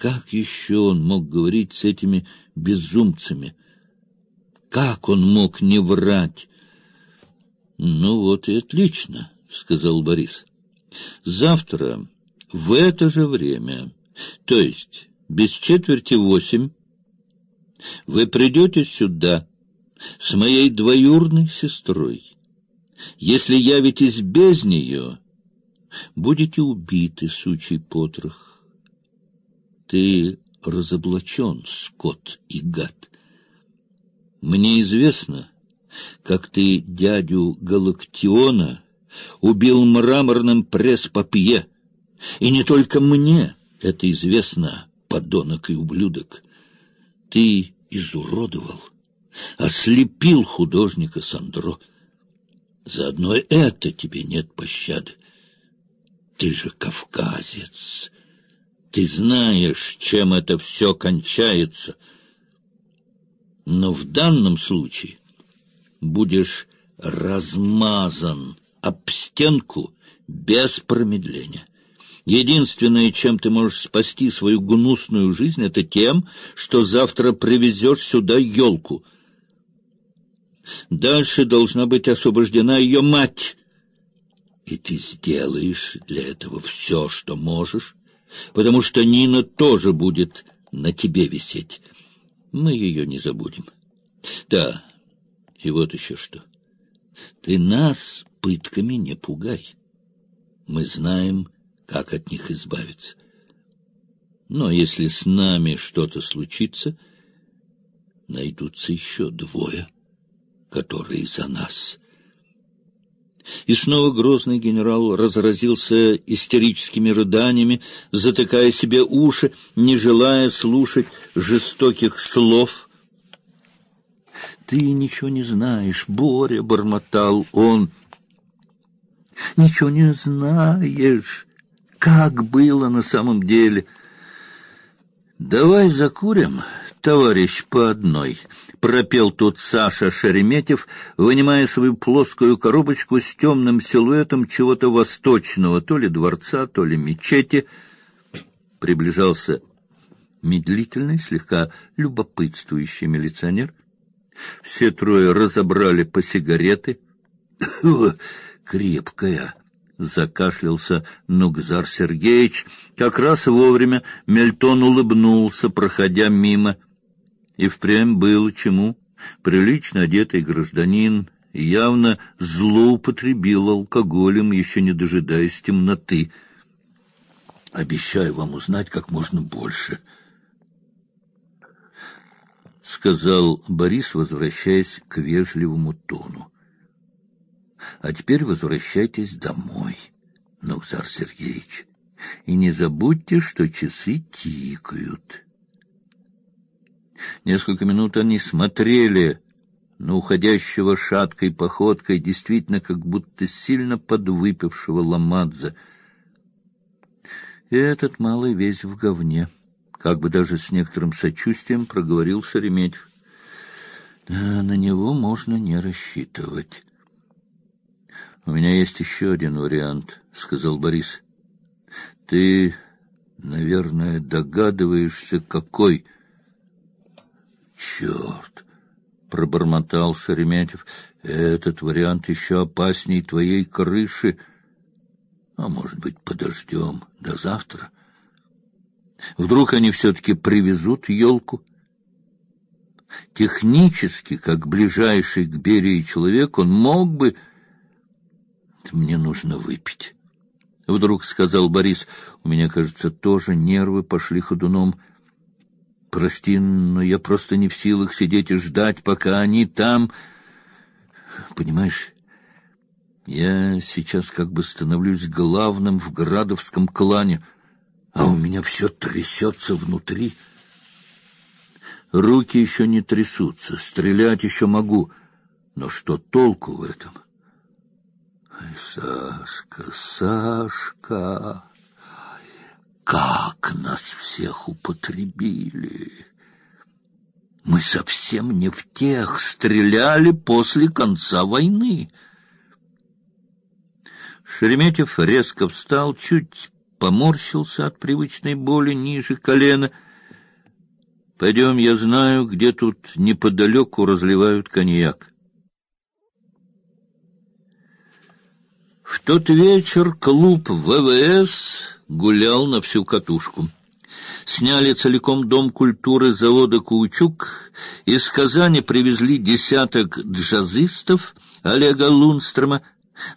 как еще он мог говорить с этими безумцами? Как он мог не врать? Ну вот и отлично, сказал Борис. Завтра в это же время, то есть без четверти восемь, вы придете сюда с моей двоюрной сестрой. Если явитесь без нее, будете убиты, сучий потрох. Ты разоблачен, скот и гад. Мне известно, как ты дядю Галактиона убил мраморным пресс-папье. И не только мне это известно, подонок и ублюдок. Ты изуродовал, ослепил художника Сандро. Заодно это тебе нет пощады. Ты же кавказец. Ты знаешь, чем это все кончается. Но в данном случае будешь размазан об стенку без промедления. Единственное, чем ты можешь спасти свою гнусную жизнь, это тем, что завтра привезешь сюда елку. Дальше должна быть освобождена ее мать. И ты сделаешь для этого все, что можешь, потому что Нина тоже будет на тебе висеть. Мы ее не забудем. Да, и вот еще что. Ты нас пытками не пугай. Мы знаем, как от них избавиться. Но если с нами что-то случится, найдутся еще двое, которые за нас. И снова грозный генерал разразился истерическими рыданиями, затыкая себе уши, не желая слушать жестоких слов — ты ничего не знаешь, Боря, — бормотал он. Ничего не знаешь, как было на самом деле. Давай закурим, товарищ по одной, — пропел тут Саша Шереметьев, вынимая свою плоскую коробочку с темным силуэтом чего-то восточного, то ли дворца, то ли мечети. Приближался медлительный, слегка любопытствующий милиционер — все трое разобрали по сигареты. Крепкая, закашлялся Нугзар Сергеевич. Как раз вовремя Мельтон улыбнулся, проходя мимо. И впрямь было чему. Прилично одетый гражданин явно злоупотребил алкоголем, еще не дожидаясь темноты. Обещаю вам узнать как можно больше —— сказал Борис, возвращаясь к вежливому тону. — А теперь возвращайтесь домой, Нукзар Сергеевич, и не забудьте, что часы тикают. Несколько минут они смотрели на уходящего шаткой походкой, действительно как будто сильно подвыпившего Ламадзе. И этот малый весь в говне. — как бы даже с некоторым сочувствием проговорил Шереметьев. Да, на него можно не рассчитывать. У меня есть еще один вариант, сказал Борис. Ты, наверное, догадываешься, какой. Черт! пробормотал Шереметьев. Этот вариант еще опасней твоей крыши. А может быть, подождем до завтра? — Вдруг они все-таки привезут елку? Технически, как ближайший к Берии человек, он мог бы... Мне нужно выпить. Вдруг сказал Борис, у меня, кажется, тоже нервы пошли ходуном. Прости, но я просто не в силах сидеть и ждать, пока они там... Понимаешь, я сейчас как бы становлюсь главным в Градовском клане — а у меня все трясется внутри. Руки еще не трясутся, стрелять еще могу, но что толку в этом? Ай, Сашка, Сашка, как нас всех употребили! Мы совсем не в тех стреляли после конца войны. Шереметьев резко встал, чуть поморщился от привычной боли ниже колена. Пойдем, я знаю, где тут неподалеку разливают коньяк. В тот вечер клуб ВВС гулял на всю катушку. Сняли целиком дом культуры завода «Каучук», из Казани привезли десяток джазистов Олега Лунстрома,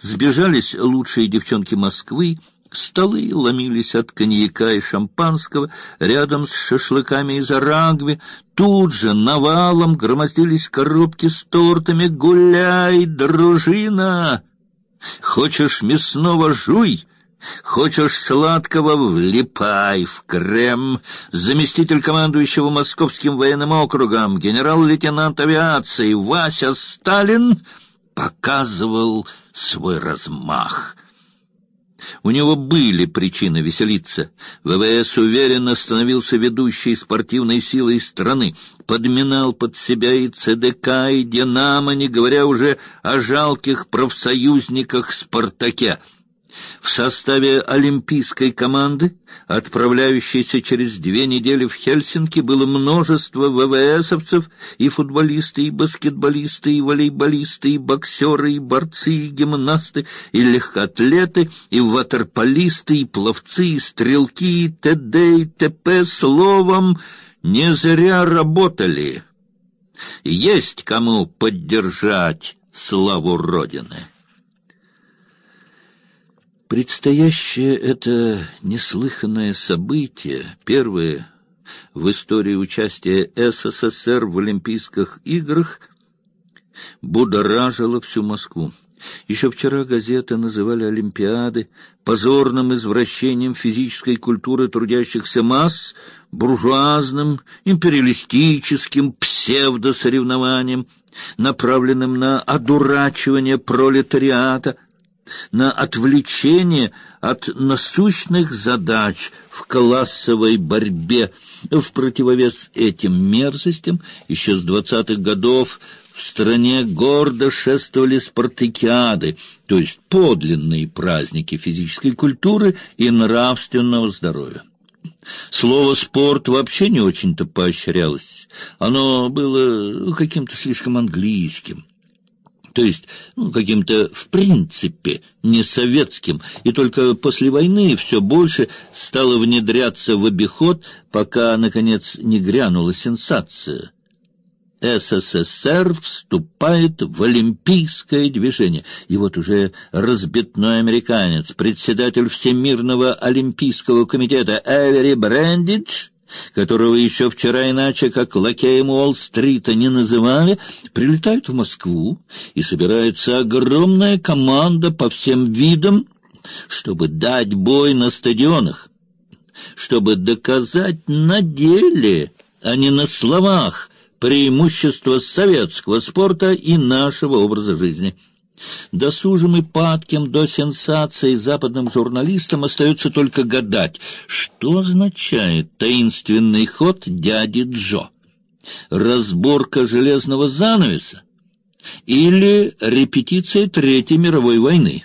сбежались лучшие девчонки Москвы, Столы ломились от коньяка и шампанского, рядом с шашлыками из арагви. Тут же навалом громоздились коробки с тортами. «Гуляй, дружина! Хочешь мясного — жуй!» Хочешь сладкого — влипай в крем. Заместитель командующего Московским военным округом, генерал-лейтенант авиации Вася Сталин показывал свой размах. У него были причины веселиться. ВВС уверенно становился ведущей спортивной силой страны, подминал под себя и ЦДК, и «Динамо», не говоря уже о жалких профсоюзниках «Спартаке». В составе олимпийской команды, отправляющейся через две недели в Хельсинки, было множество ВВСовцев, и футболисты, и баскетболисты, и волейболисты, и боксеры, и борцы, и гимнасты, и легкоатлеты, и ватерполисты, и пловцы, и стрелки, и т.д. и т.п. Словом, не зря работали. Есть кому поддержать славу Родины. Предстоящее это неслыханное событие, первое в истории участия СССР в Олимпийских играх, будоражило всю Москву. Еще вчера газеты называли Олимпиады позорным извращением физической культуры трудящихся масс, буржуазным, империалистическим псевдосоревнованием, направленным на одурачивание пролетариата, на отвлечение от насущных задач в классовой борьбе. В противовес этим мерзостям еще с двадцатых годов в стране гордо шествовали спартакиады, то есть подлинные праздники физической культуры и нравственного здоровья. Слово «спорт» вообще не очень-то поощрялось. Оно было каким-то слишком английским то есть ну, каким-то в принципе не советским, и только после войны все больше стало внедряться в обиход, пока, наконец, не грянула сенсация. СССР вступает в олимпийское движение. И вот уже разбитной американец, председатель Всемирного олимпийского комитета Эвери Брэндидж которого еще вчера иначе как лакеем Уолл-стрита не называли, прилетают в Москву, и собирается огромная команда по всем видам, чтобы дать бой на стадионах, чтобы доказать на деле, а не на словах, преимущество советского спорта и нашего образа жизни. Досужим и падким до сенсации западным журналистам остается только гадать, что означает таинственный ход дяди Джо. Разборка железного занавеса или репетиция Третьей мировой войны?